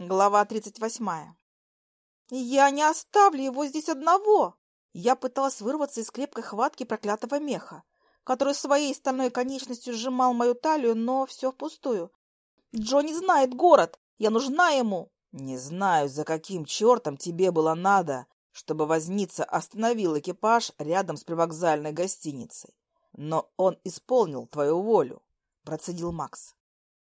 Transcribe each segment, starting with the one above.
Глава тридцать восьмая. «Я не оставлю его здесь одного!» Я пыталась вырваться из крепкой хватки проклятого меха, который своей стальной конечностью сжимал мою талию, но все впустую. «Джо не знает город! Я нужна ему!» «Не знаю, за каким чертом тебе было надо, чтобы возница остановил экипаж рядом с привокзальной гостиницей, но он исполнил твою волю», — процедил Макс.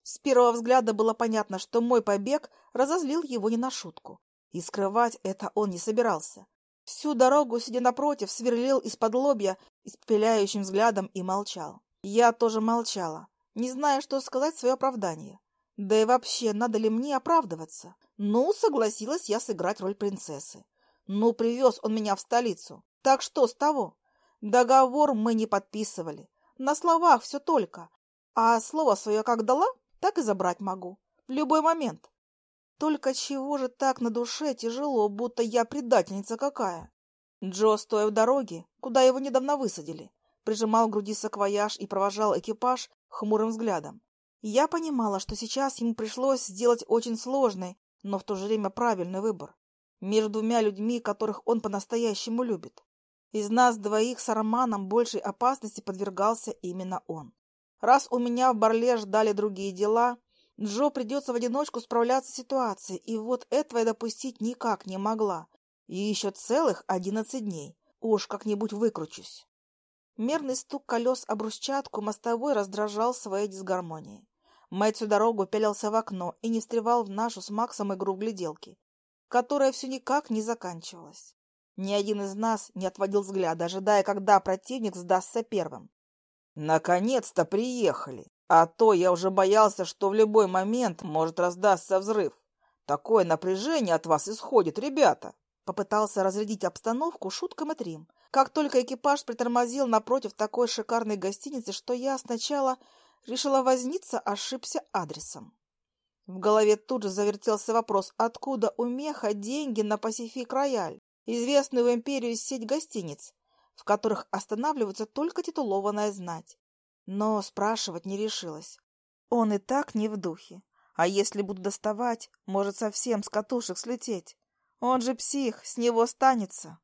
С первого взгляда было понятно, что мой побег разозлил его не на шутку. И скрывать это он не собирался. Всю дорогу, сидя напротив, сверлил из-под лобья испепеляющим взглядом и молчал. Я тоже молчала, не зная, что сказать свое оправдание. Да и вообще, надо ли мне оправдываться? Ну, согласилась я сыграть роль принцессы. Ну, привез он меня в столицу. Так что с того? Договор мы не подписывали. На словах все только. А слово свое как дала, так и забрать могу. В любой момент. Только чего же так на душе тяжело, будто я предательница какая? Джо, стоя в дороге, куда его недавно высадили, прижимал к груди саквояж и провожал экипаж хмурым взглядом. Я понимала, что сейчас ему пришлось сделать очень сложный, но в то же время правильный выбор. Между двумя людьми, которых он по-настоящему любит. Из нас двоих с Арманом большей опасности подвергался именно он. Раз у меня в Барле ждали другие дела, Джо придется в одиночку справляться с ситуацией, и вот этого я допустить никак не могла. И еще целых одиннадцать дней. Уж как-нибудь выкручусь. Мерный стук колес об брусчатку мостовой раздражал своей дисгармонией. Мэтт всю дорогу пялился в окно и не встревал в нашу с Максом игру гляделки, которая все никак не заканчивалась. Ни один из нас не отводил взгляда, ожидая, когда противник сдастся первым. Наконец-то приехали. А то я уже боялся, что в любой момент может раздастся взрыв. Такое напряжение от вас исходит, ребята. Попытался разрядить обстановку шутком и трим. Как только экипаж притормозил напротив такой шикарной гостиницы, что я сначала решила возниться, ошибся адресом. В голове тут же завертелся вопрос, откуда у Меха деньги на Пасифик Рояль, известную в империю сеть гостиниц, в которых останавливается только титулованная знать. Но спрашивать не решилась. Он и так не в духе. А если буду доставать, может совсем с катушек слететь. Он же псих, с него останется.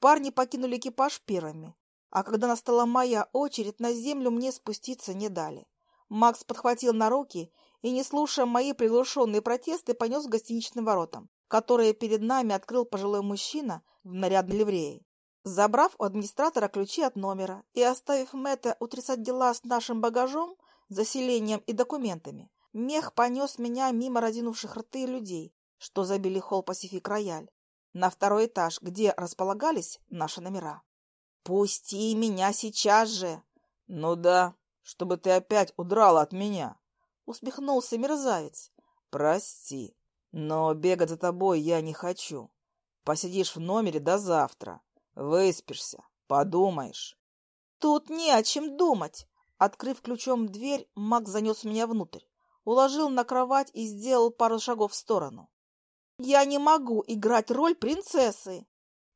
Парни покинули экипаж первыми, а когда настала моя очередь, на землю мне спуститься не дали. Макс подхватил на руки и, не слушая мои приглушенные протесты, понес к гостиничным воротам, которые перед нами открыл пожилой мужчина в нарядной ливрее. Забрав у администратора ключи от номера и оставив Мэтта утрясать дела с нашим багажом, заселением и документами, мех понес меня мимо разинувших рты людей, что забили холл Пасифик Рояль, на второй этаж, где располагались наши номера. «Пусти меня сейчас же!» «Ну да, чтобы ты опять удрала от меня!» Усмехнулся мерзавец. «Прости, но бегать за тобой я не хочу. Посидишь в номере до завтра. Выспишься, подумаешь. Тут не о чем думать. Открыв ключом дверь, Макс занес меня внутрь, уложил на кровать и сделал пару шагов в сторону. Я не могу играть роль принцессы.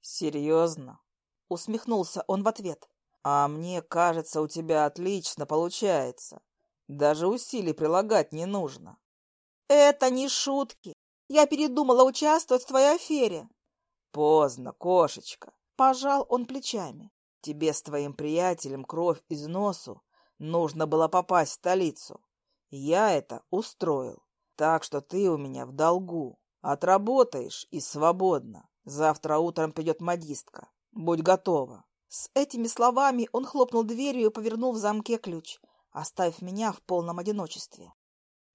Серьезно? Усмехнулся он в ответ. А мне кажется, у тебя отлично получается. Даже усилий прилагать не нужно. Это не шутки. Я передумала участвовать в твоей афере. Поздно, кошечка. Пожал он плечами. Тебе с твоим приятелем кровь из носу. Нужно было попасть в столицу. Я это устроил. Так что ты у меня в долгу. Отработаешь и свободно. Завтра утром придет модистка. Будь готова. С этими словами он хлопнул дверью и повернул в замке ключ, оставив меня в полном одиночестве.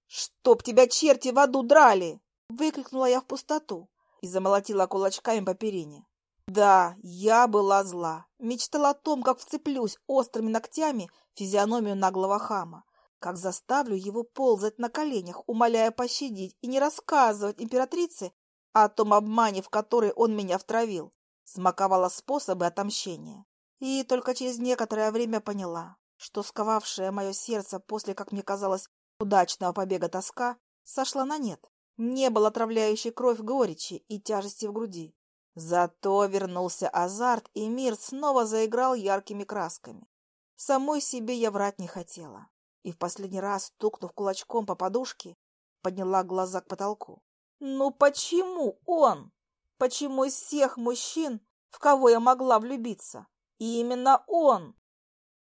«Чтоб тебя черти в аду драли!» — выкрикнула я в пустоту и замолотила кулачками по перине. Да, я была зла. Мечтала о том, как вцеплюсь острыми ногтями в физиономию наглого хама, как заставлю его ползать на коленях, умоляя пощадить и не рассказывать императрице о том обмане, в который он меня втравил. Смаковала способы отомщения. И только через некоторое время поняла, что сковавшее мое сердце после, как мне казалось, удачного побега тоска сошла на нет. Не было отравляющей кровь горечи и тяжести в груди. Зато вернулся азарт, и мир снова заиграл яркими красками. Самой себе я врать не хотела, и в последний раз, стукнув кулачком по подушке, подняла глаза к потолку. Ну почему он? Почему из всех мужчин, в кого я могла влюбиться, именно он?